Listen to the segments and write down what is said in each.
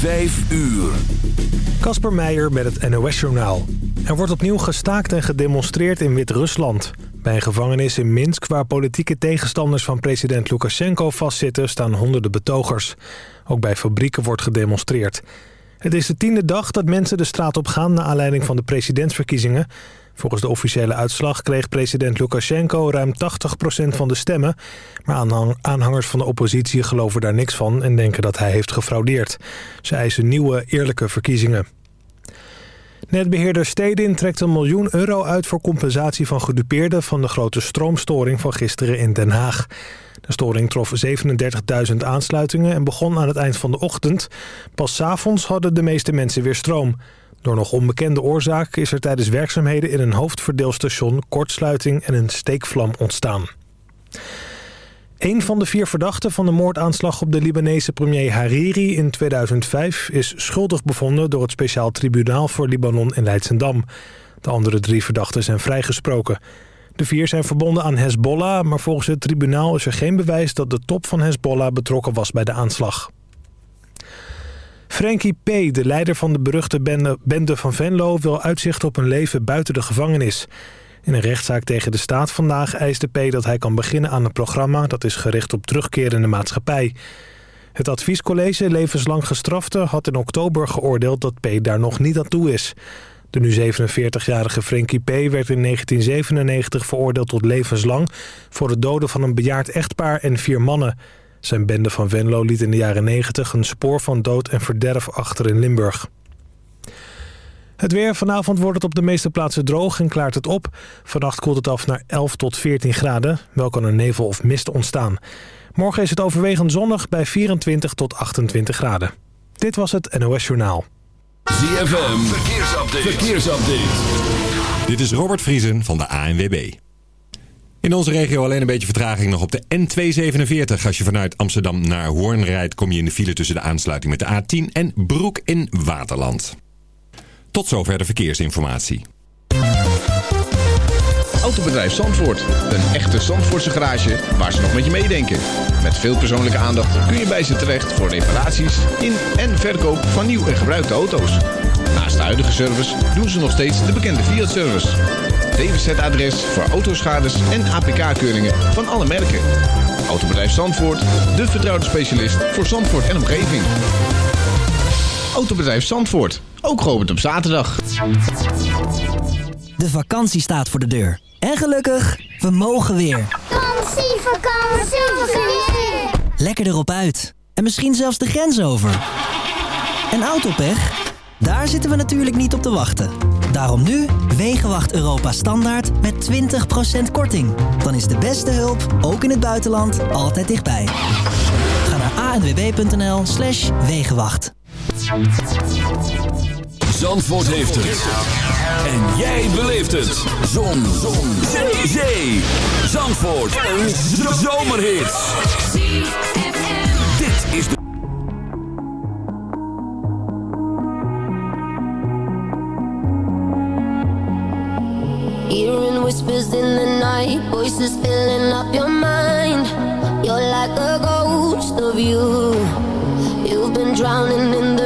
Vijf uur. Kasper Meijer met het NOS-journaal. Er wordt opnieuw gestaakt en gedemonstreerd in Wit-Rusland. Bij een gevangenis in Minsk waar politieke tegenstanders van president Lukashenko vastzitten... staan honderden betogers. Ook bij fabrieken wordt gedemonstreerd. Het is de tiende dag dat mensen de straat op gaan... naar aanleiding van de presidentsverkiezingen. Volgens de officiële uitslag kreeg president Lukashenko ruim 80% van de stemmen. Maar aanhangers van de oppositie geloven daar niks van... en denken dat hij heeft gefraudeerd. Ze eisen nieuwe, eerlijke verkiezingen. Netbeheerder Stedin trekt een miljoen euro uit voor compensatie van gedupeerden... van de grote stroomstoring van gisteren in Den Haag. De storing trof 37.000 aansluitingen en begon aan het eind van de ochtend. Pas s avonds hadden de meeste mensen weer stroom. Door nog onbekende oorzaak is er tijdens werkzaamheden in een hoofdverdeelstation kortsluiting en een steekvlam ontstaan. Een van de vier verdachten van de moordaanslag op de Libanese premier Hariri in 2005 is schuldig bevonden door het speciaal tribunaal voor Libanon in Leidsendam. De andere drie verdachten zijn vrijgesproken. De vier zijn verbonden aan Hezbollah, maar volgens het tribunaal is er geen bewijs dat de top van Hezbollah betrokken was bij de aanslag. Frankie P., de leider van de beruchte bende, van Venlo... wil uitzicht op een leven buiten de gevangenis. In een rechtszaak tegen de staat vandaag eiste P. dat hij kan beginnen aan een programma... dat is gericht op terugkeer in de maatschappij. Het adviescollege Levenslang Gestrafte had in oktober geoordeeld... dat P. daar nog niet aan toe is. De nu 47-jarige Frankie P. werd in 1997 veroordeeld tot levenslang... voor het doden van een bejaard echtpaar en vier mannen... Zijn bende van Venlo liet in de jaren 90 een spoor van dood en verderf achter in Limburg. Het weer. Vanavond wordt het op de meeste plaatsen droog en klaart het op. Vannacht koelt het af naar 11 tot 14 graden. Wel kan er nevel of mist ontstaan. Morgen is het overwegend zonnig bij 24 tot 28 graden. Dit was het NOS Journaal. ZFM. Verkeersupdate. Verkeersupdate. Dit is Robert Vriesen van de ANWB. In onze regio alleen een beetje vertraging nog op de N247. Als je vanuit Amsterdam naar Hoorn rijdt... kom je in de file tussen de aansluiting met de A10 en Broek in Waterland. Tot zover de verkeersinformatie. Autobedrijf Zandvoort. Een echte Zandvoortse garage waar ze nog met je meedenken. Met veel persoonlijke aandacht kun je bij ze terecht... voor reparaties in en verkoop van nieuw en gebruikte auto's. Naast de huidige service doen ze nog steeds de bekende Fiat-service... DWZ-adres voor autoschades en APK-keuringen van alle merken. Autobedrijf Zandvoort, de vertrouwde specialist voor Zandvoort en omgeving. Autobedrijf Zandvoort, ook geopend op zaterdag. De vakantie staat voor de deur. En gelukkig, we mogen weer. Vakantie, vakantie, vakantie. Lekker erop uit. En misschien zelfs de grens over. En autopech? Daar zitten we natuurlijk niet op te wachten. Daarom nu Wegenwacht Europa Standaard met 20% korting. Dan is de beste hulp, ook in het buitenland, altijd dichtbij. Ga naar anwb.nl slash Wegenwacht. Zandvoort heeft het. En jij beleeft het. Zon. Zon. Zee. Zandvoort. Een zomerhit. Hearing whispers in the night, voices filling up your mind. You're like a ghost of you. You've been drowning in the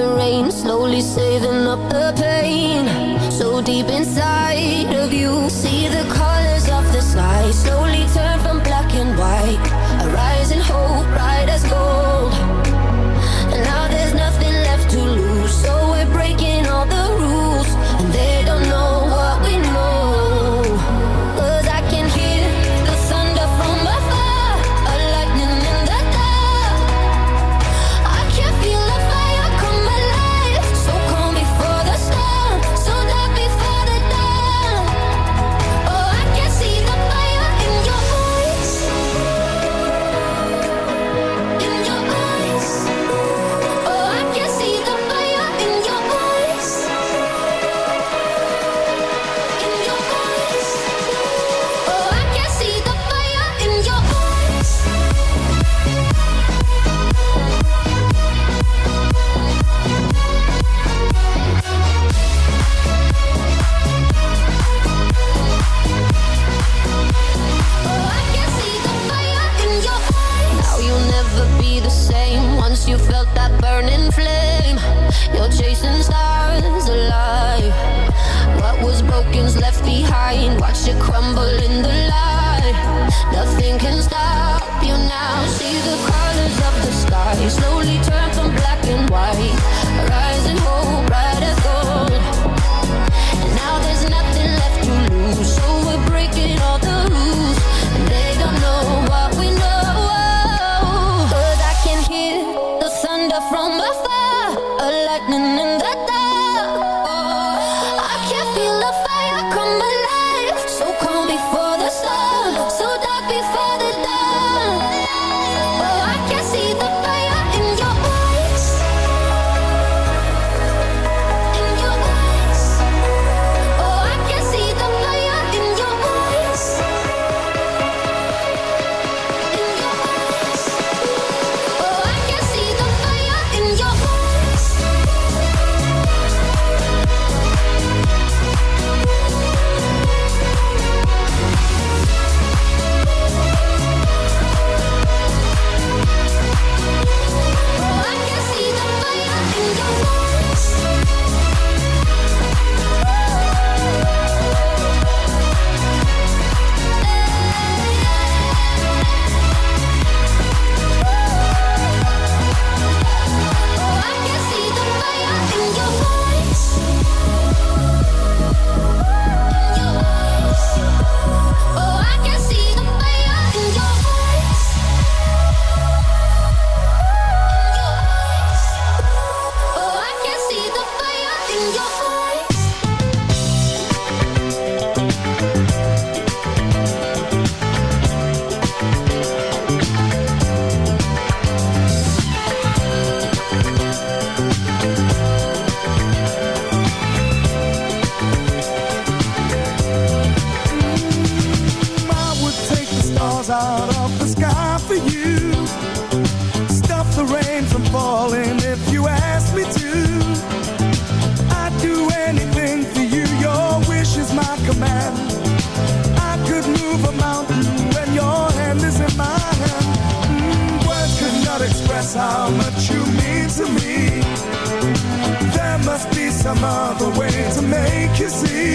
some other way to make you see.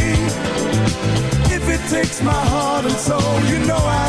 If it takes my heart and soul, you know I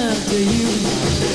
after you.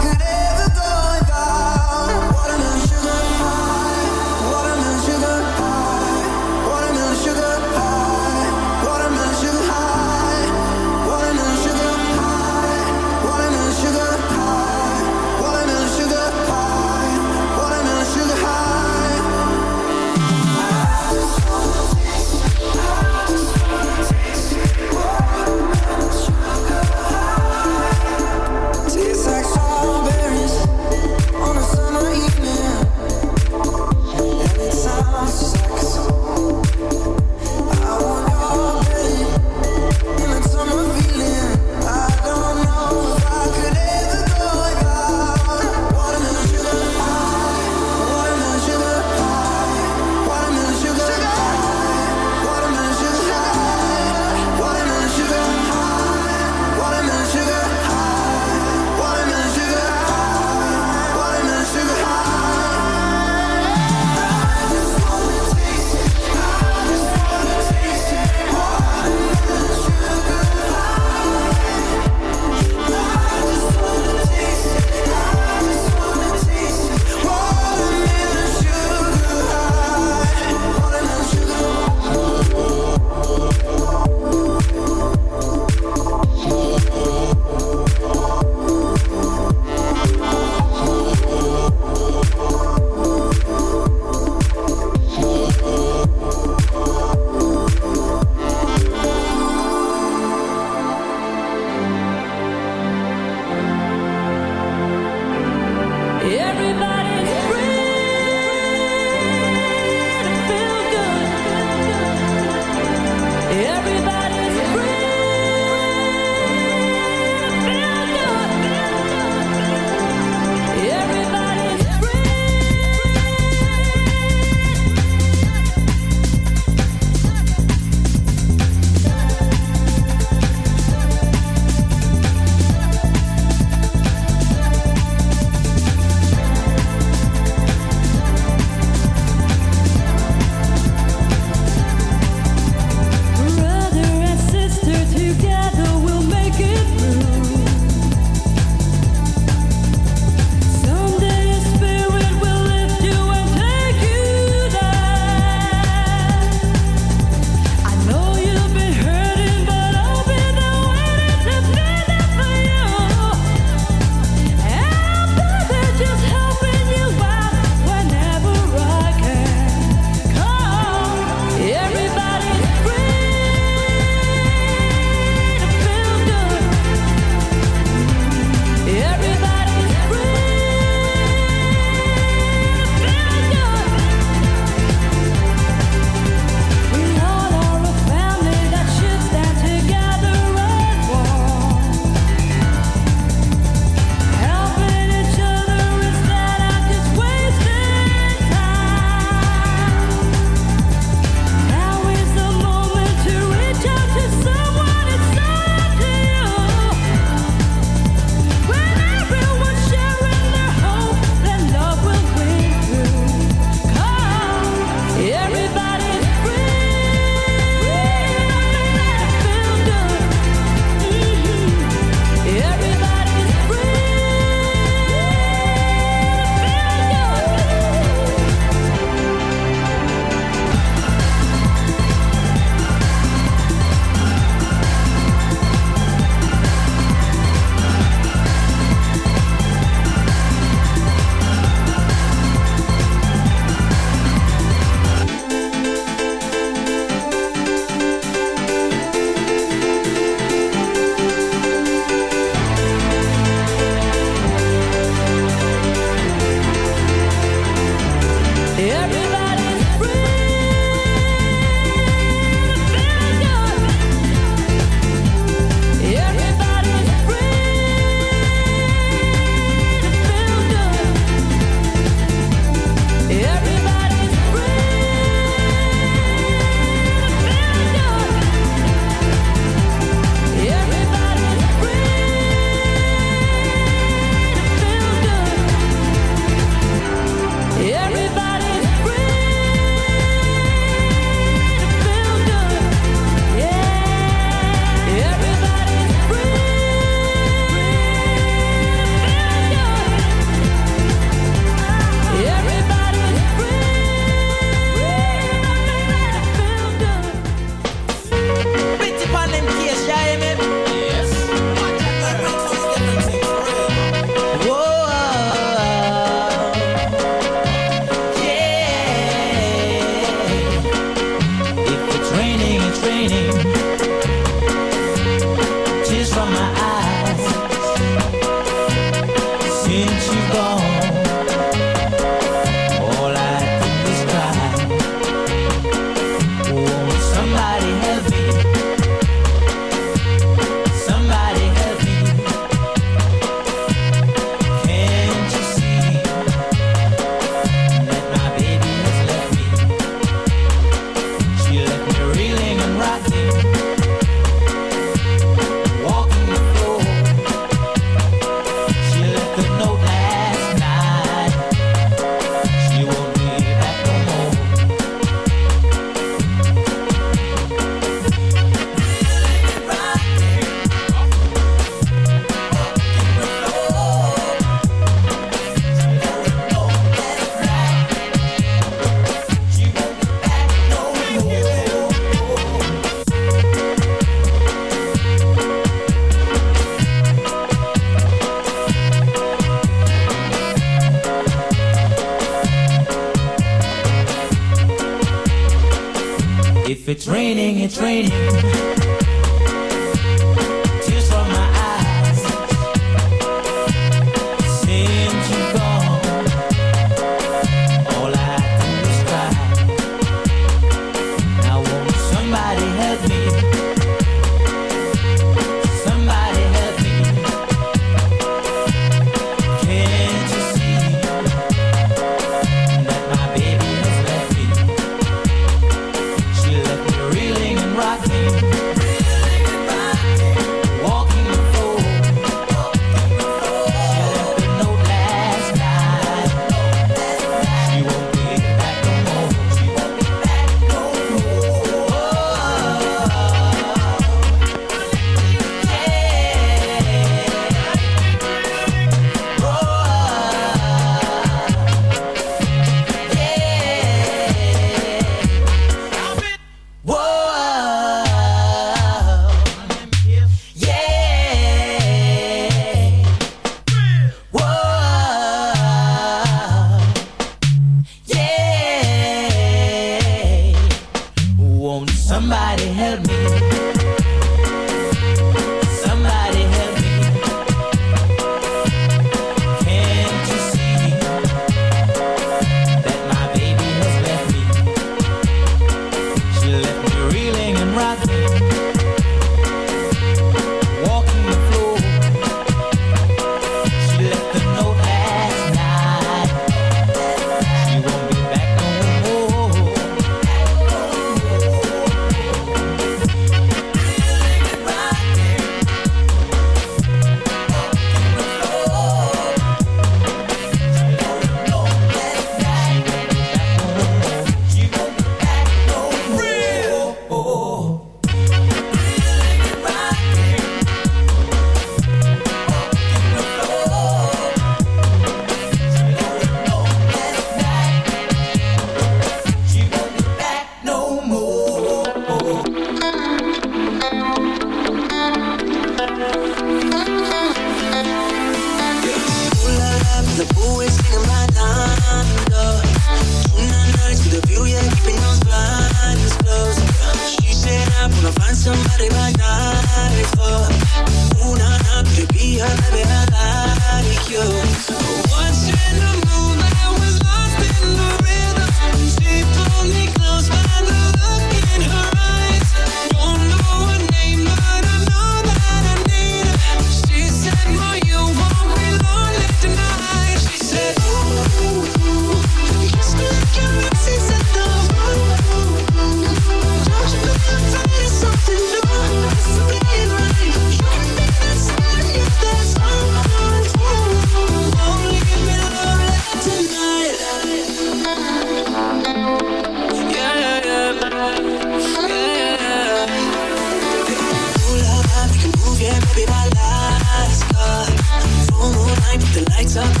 It's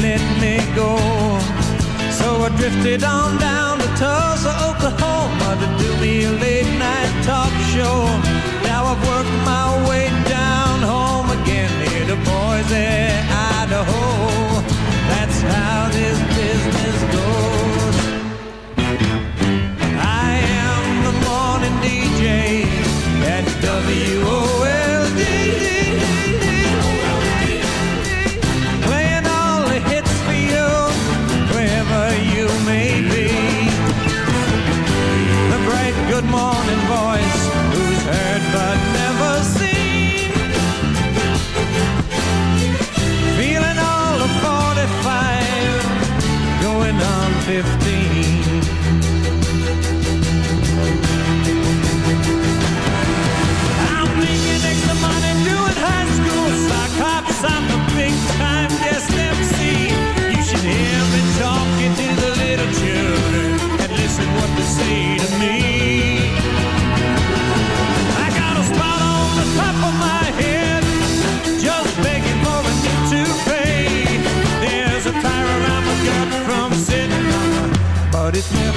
let me go. So I drifted on down to Tulsa, Oklahoma to do me a late night talk.